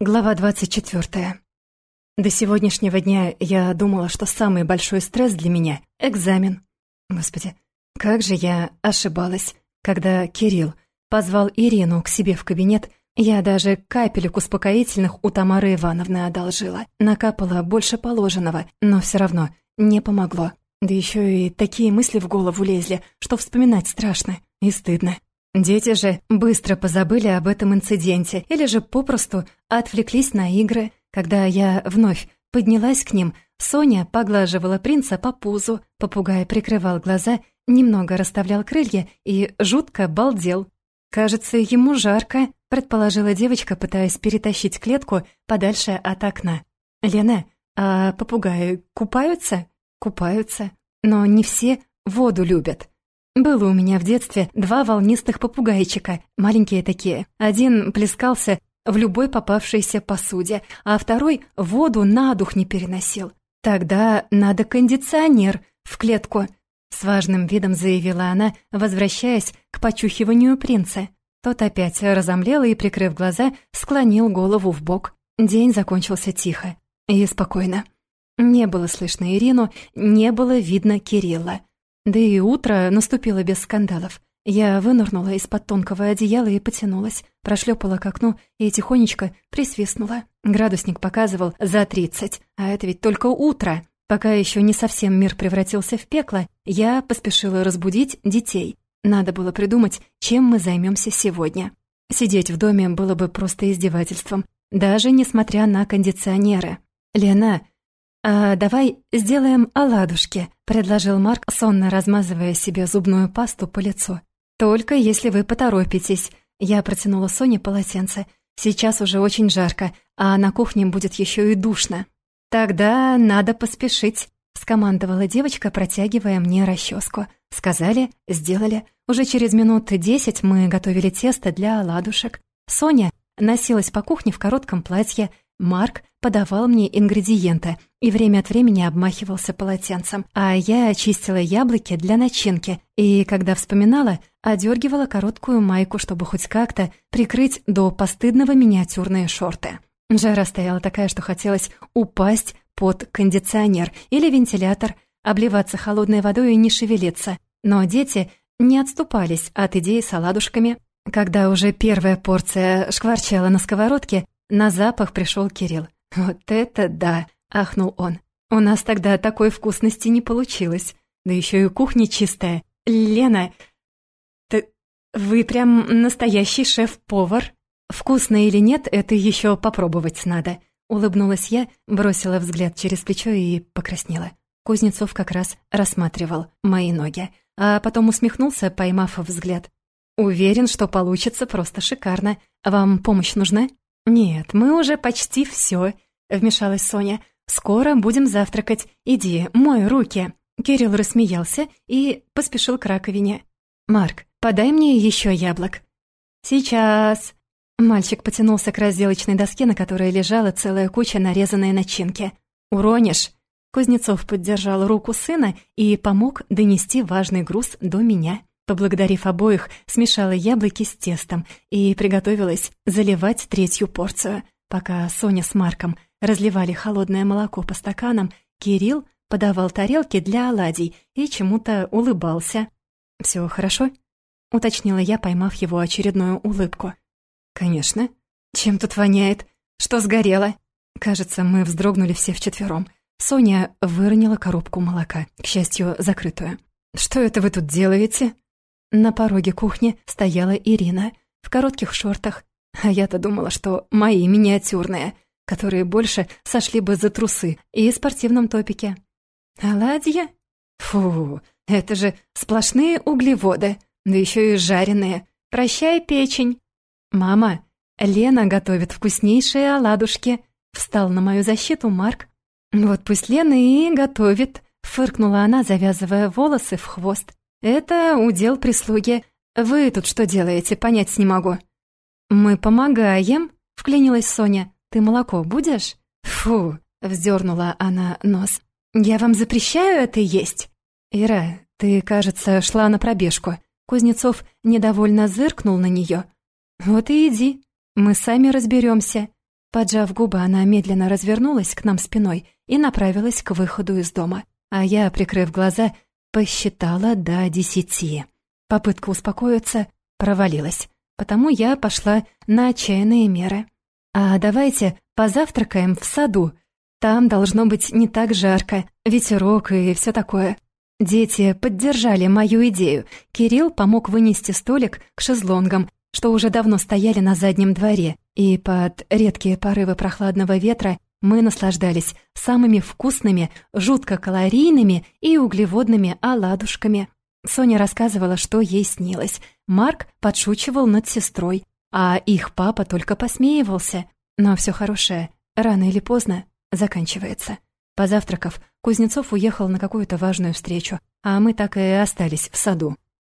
Глава 24. До сегодняшнего дня я думала, что самый большой стресс для меня — экзамен. Господи, как же я ошибалась. Когда Кирилл позвал Ирину к себе в кабинет, я даже капелек успокоительных у Тамары Ивановны одолжила. Накапала больше положенного, но все равно не помогло. Да еще и такие мысли в голову лезли, что вспоминать страшно и стыдно. Дети же быстро позабыли об этом инциденте или же попросту отвлеклись на игры. Когда я вновь поднялась к ним, Соня поглаживала принца по пузу, попугай прикрывал глаза, немного расставлял крылья и жутко балдел. «Кажется, ему жарко», — предположила девочка, пытаясь перетащить клетку подальше от окна. «Лена, а попугаи купаются?» «Купаются. Но не все воду любят». Было у меня в детстве два волнистых попугайчика, маленькие такие. Один плескался в любой попавшейся посуде, а второй воду на дух не переносил. Тогда надо кондиционер в клетку, с важным видом заявила она, возвращаясь к почухиванию принца. Тот опять разомлел и, прикрыв глаза, склонил голову в бок. День закончился тихо и спокойно. Не было слышно Ирину, не было видно Кирилла. Да и утро наступило без скандалов. Я вынырнула из-под тонкого одеяла и потянулась, прошлепала к окну и тихонечко присвистнула. Градусник показывал за тридцать, а это ведь только утро. Пока еще не совсем мир превратился в пекло, я поспешила разбудить детей. Надо было придумать, чем мы займемся сегодня. Сидеть в доме было бы просто издевательством, даже несмотря на кондиционеры. «Лена, «А давай сделаем оладушки», — предложил Марк, сонно размазывая себе зубную пасту по лицу. «Только если вы поторопитесь». Я протянула Соне полотенце. «Сейчас уже очень жарко, а на кухне будет еще и душно». «Тогда надо поспешить», — скомандовала девочка, протягивая мне расческу. Сказали, сделали. Уже через минут десять мы готовили тесто для оладушек. Соня носилась по кухне в коротком платье, Марк подавал мне ингредиенты и время от времени обмахивался полотенцем, а я очистила яблоки для начинки и, когда вспоминала, одергивала короткую майку, чтобы хоть как-то прикрыть до постыдного миниатюрные шорты. Жара стояла такая, что хотелось упасть под кондиционер или вентилятор, обливаться холодной водой и не шевелиться. Но дети не отступались от идеи с оладушками. Когда уже первая порция шкварчала на сковородке, на запах пришел Кирилл. «Вот это да!» — ахнул он. «У нас тогда такой вкусности не получилось. Да еще и кухня чистая. Лена, ты... вы прям настоящий шеф-повар. Вкусно или нет, это еще попробовать надо». Улыбнулась я, бросила взгляд через плечо и покраснела. Кузнецов как раз рассматривал мои ноги, а потом усмехнулся, поймав взгляд. «Уверен, что получится просто шикарно. Вам помощь нужна?» «Нет, мы уже почти все», — вмешалась Соня. «Скоро будем завтракать. Иди, мой руки». Кирилл рассмеялся и поспешил к раковине. «Марк, подай мне еще яблок». «Сейчас». Мальчик потянулся к разделочной доске, на которой лежала целая куча нарезанной начинки. «Уронишь?» Кузнецов поддержал руку сына и помог донести важный груз до меня. Поблагодарив обоих, смешала яблоки с тестом и приготовилась заливать третью порцию. Пока Соня с Марком разливали холодное молоко по стаканам, Кирилл подавал тарелки для оладий и чему-то улыбался. «Все хорошо?» — уточнила я, поймав его очередную улыбку. «Конечно. Чем тут воняет? Что сгорело?» Кажется, мы вздрогнули все вчетвером. Соня выронила коробку молока, к счастью, закрытую. «Что это вы тут делаете?» На пороге кухни стояла Ирина в коротких шортах, а я-то думала, что мои миниатюрные, которые больше сошли бы за трусы и спортивном топике. Оладья? Фу, это же сплошные углеводы, да еще и жареные. Прощай, печень. Мама, Лена готовит вкуснейшие оладушки. Встал на мою защиту Марк. Вот пусть Лена и готовит, фыркнула она, завязывая волосы в хвост. «Это удел прислуги. Вы тут что делаете, понять не могу». «Мы помогаем», — вклинилась Соня. «Ты молоко будешь?» «Фу», — вздернула она нос. «Я вам запрещаю это есть?» «Ира, ты, кажется, шла на пробежку». Кузнецов недовольно зыркнул на нее. «Вот и иди, мы сами разберемся. Поджав губы, она медленно развернулась к нам спиной и направилась к выходу из дома. А я, прикрыв глаза, посчитала до десяти. Попытка успокоиться провалилась, потому я пошла на отчаянные меры. «А давайте позавтракаем в саду. Там должно быть не так жарко, ветерок и все такое». Дети поддержали мою идею. Кирилл помог вынести столик к шезлонгам, что уже давно стояли на заднем дворе, и под редкие порывы прохладного ветра мы наслаждались самыми вкусными, жутко калорийными и углеводными оладушками. Соня рассказывала, что ей снилось. Марк подшучивал над сестрой, а их папа только посмеивался. Но все хорошее, рано или поздно, заканчивается. Позавтракав, Кузнецов уехал на какую-то важную встречу, а мы так и остались в саду.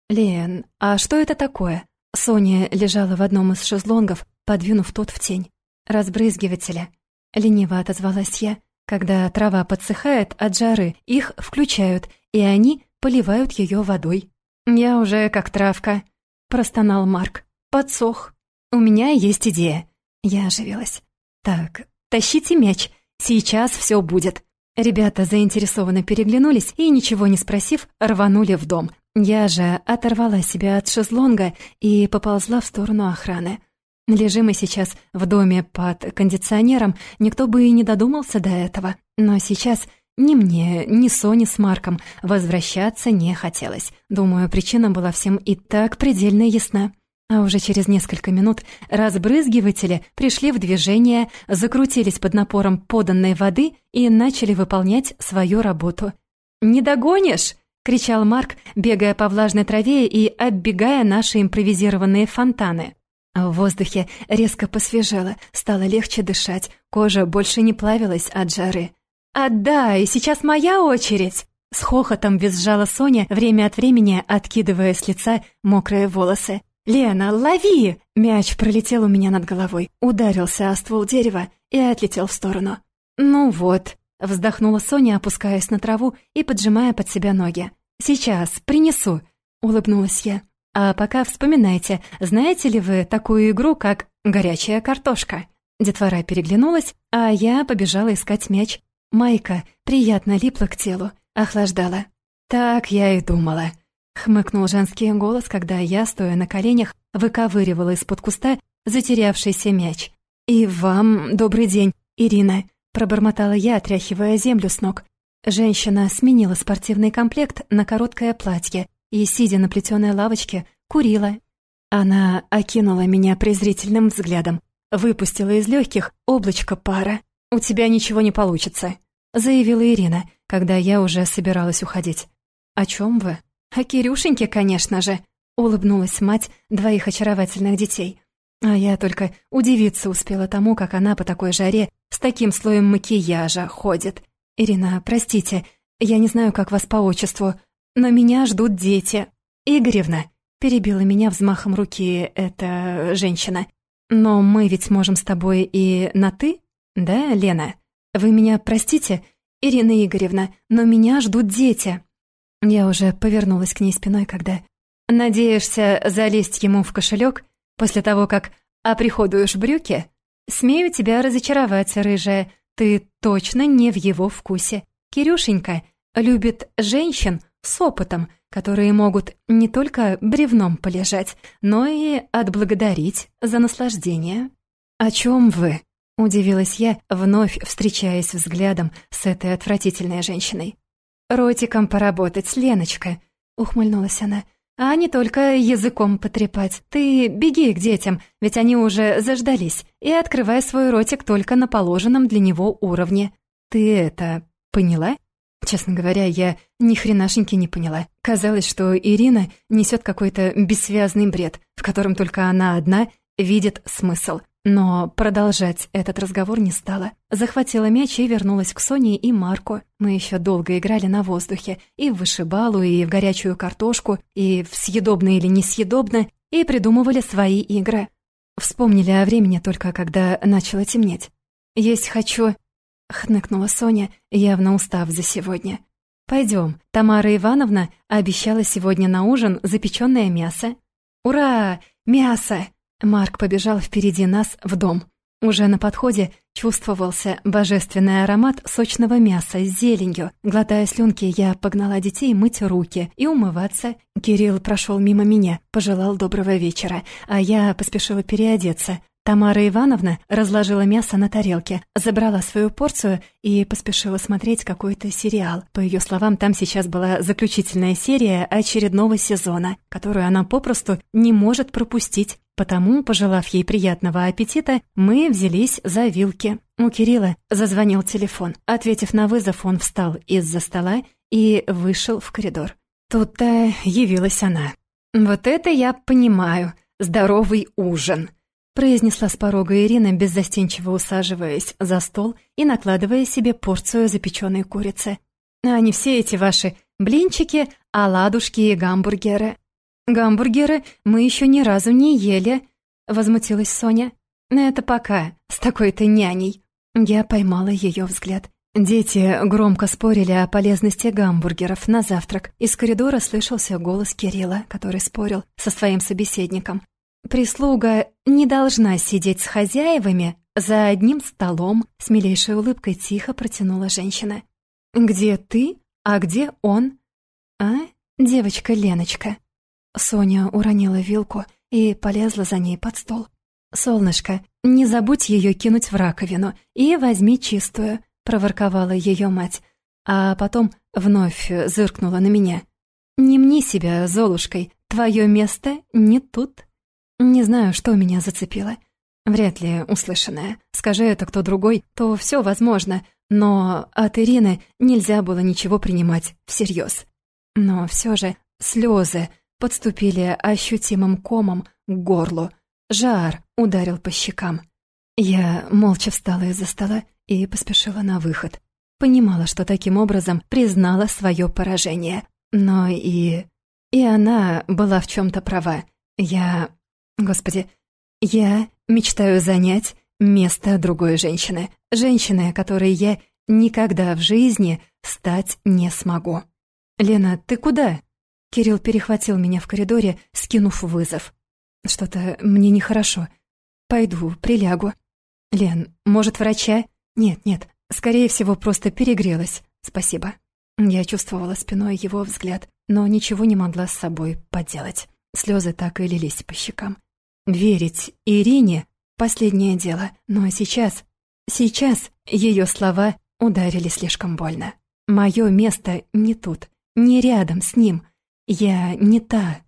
«Лен, а что это такое?» Соня лежала в одном из шезлонгов, подвинув тот в тень. «Разбрызгивателя». Лениво отозвалась я. Когда трава подсыхает от жары, их включают, и они поливают ее водой. «Я уже как травка», — простонал Марк. «Подсох. У меня есть идея». Я оживилась. «Так, тащите мяч. Сейчас все будет». Ребята заинтересованно переглянулись и, ничего не спросив, рванули в дом. Я же оторвала себя от шезлонга и поползла в сторону охраны. Лежим мы сейчас в доме под кондиционером, никто бы и не додумался до этого. Но сейчас ни мне, ни Соне с Марком возвращаться не хотелось. Думаю, причина была всем и так предельно ясна. А уже через несколько минут разбрызгиватели пришли в движение, закрутились под напором поданной воды и начали выполнять свою работу. «Не догонишь!» — кричал Марк, бегая по влажной траве и оббегая наши импровизированные фонтаны. В воздухе резко посвежело, стало легче дышать, кожа больше не плавилась от жары. «Отдай, сейчас моя очередь!» С хохотом визжала Соня, время от времени откидывая с лица мокрые волосы. «Лена, лови!» Мяч пролетел у меня над головой, ударился о ствол дерева и отлетел в сторону. «Ну вот», — вздохнула Соня, опускаясь на траву и поджимая под себя ноги. «Сейчас, принесу», — улыбнулась я. «А пока вспоминайте, знаете ли вы такую игру, как «Горячая картошка»?» Детвора переглянулась, а я побежала искать мяч. Майка приятно липла к телу, охлаждала. «Так я и думала», Хмыкнул женский голос, когда я, стоя на коленях, выковыривала из-под куста затерявшийся мяч. «И вам добрый день, Ирина», — пробормотала я, отряхивая землю с ног. Женщина сменила спортивный комплект на короткое платье и, сидя на плетеной лавочке, курила. Она окинула меня презрительным взглядом, выпустила из легких облачко пара. «У тебя ничего не получится», — заявила Ирина, когда я уже собиралась уходить. «О чем вы?» «О Кирюшеньке, конечно же», — улыбнулась мать двоих очаровательных детей. А я только удивиться успела тому, как она по такой жаре с таким слоем макияжа ходит. «Ирина, простите, я не знаю, как вас по отчеству, но меня ждут дети». «Игоревна», — перебила меня взмахом руки эта женщина. «Но мы ведь можем с тобой и на «ты», да, Лена? Вы меня простите, Ирина Игоревна, но меня ждут дети». Я уже повернулась к ней спиной, когда... «Надеешься залезть ему в кошелек после того, как оприходуешь брюки? Смею тебя разочаровать, рыжая, ты точно не в его вкусе. Кирюшенька любит женщин с опытом, которые могут не только бревном полежать, но и отблагодарить за наслаждение». «О чем вы?» — удивилась я, вновь встречаясь взглядом с этой отвратительной женщиной. «Ротиком поработать, Леночка», — ухмыльнулась она. «А не только языком потрепать. Ты беги к детям, ведь они уже заждались, и открывай свой ротик только на положенном для него уровне. Ты это поняла?» Честно говоря, я ни хренашеньки не поняла. Казалось, что Ирина несет какой-то бессвязный бред, в котором только она одна видит смысл. Но продолжать этот разговор не стала. Захватила мяч и вернулась к Соне и Марку. Мы еще долго играли на воздухе. И в вышибалу, и в горячую картошку, и в съедобно или несъедобно, и придумывали свои игры. Вспомнили о времени только когда начало темнеть. «Есть хочу...» — хныкнула Соня, явно устав за сегодня. «Пойдем, Тамара Ивановна обещала сегодня на ужин запеченное мясо». «Ура! Мясо!» Марк побежал впереди нас в дом. Уже на подходе чувствовался божественный аромат сочного мяса с зеленью. Глотая слюнки, я погнала детей мыть руки и умываться. Кирилл прошел мимо меня, пожелал доброго вечера, а я поспешила переодеться. Тамара Ивановна разложила мясо на тарелке, забрала свою порцию и поспешила смотреть какой-то сериал. По ее словам, там сейчас была заключительная серия очередного сезона, которую она попросту не может пропустить. Потому, пожелав ей приятного аппетита, мы взялись за вилки. У Кирилла зазвонил телефон. Ответив на вызов, он встал из-за стола и вышел в коридор. Тут-то явилась она. «Вот это я понимаю. Здоровый ужин!» Произнесла с порога Ирина, беззастенчиво усаживаясь за стол и накладывая себе порцию запеченной курицы. «А не все эти ваши блинчики, оладушки и гамбургеры». «Гамбургеры мы еще ни разу не ели», — возмутилась Соня. «Это пока, с такой-то няней». Я поймала ее взгляд. Дети громко спорили о полезности гамбургеров на завтрак. Из коридора слышался голос Кирилла, который спорил со своим собеседником. Прислуга не должна сидеть с хозяевами за одним столом, с милейшей улыбкой тихо протянула женщина. «Где ты? А где он?» «А, девочка Леночка?» Соня уронила вилку и полезла за ней под стол. «Солнышко, не забудь ее кинуть в раковину и возьми чистую», — проворковала ее мать, а потом вновь зыркнула на меня. «Не мне себя Золушкой, твое место не тут». Не знаю, что меня зацепило. Вряд ли услышанное. Скажи это кто другой, то все возможно, но от Ирины нельзя было ничего принимать всерьез. Но все же слезы подступили ощутимым комом к горлу. Жар ударил по щекам. Я молча встала из-за стола и поспешила на выход. Понимала, что таким образом признала свое поражение. Но и... И она была в чем-то права. Я Господи, я мечтаю занять место другой женщины. Женщины, которой я никогда в жизни стать не смогу. «Лена, ты куда?» Кирилл перехватил меня в коридоре, скинув вызов. «Что-то мне нехорошо. Пойду, прилягу». «Лен, может, врача?» «Нет, нет, скорее всего, просто перегрелась. Спасибо». Я чувствовала спиной его взгляд, но ничего не могла с собой поделать. Слезы так и лились по щекам. Верить Ирине — последнее дело, но сейчас, сейчас ее слова ударили слишком больно. Мое место не тут, не рядом с ним. Я не та,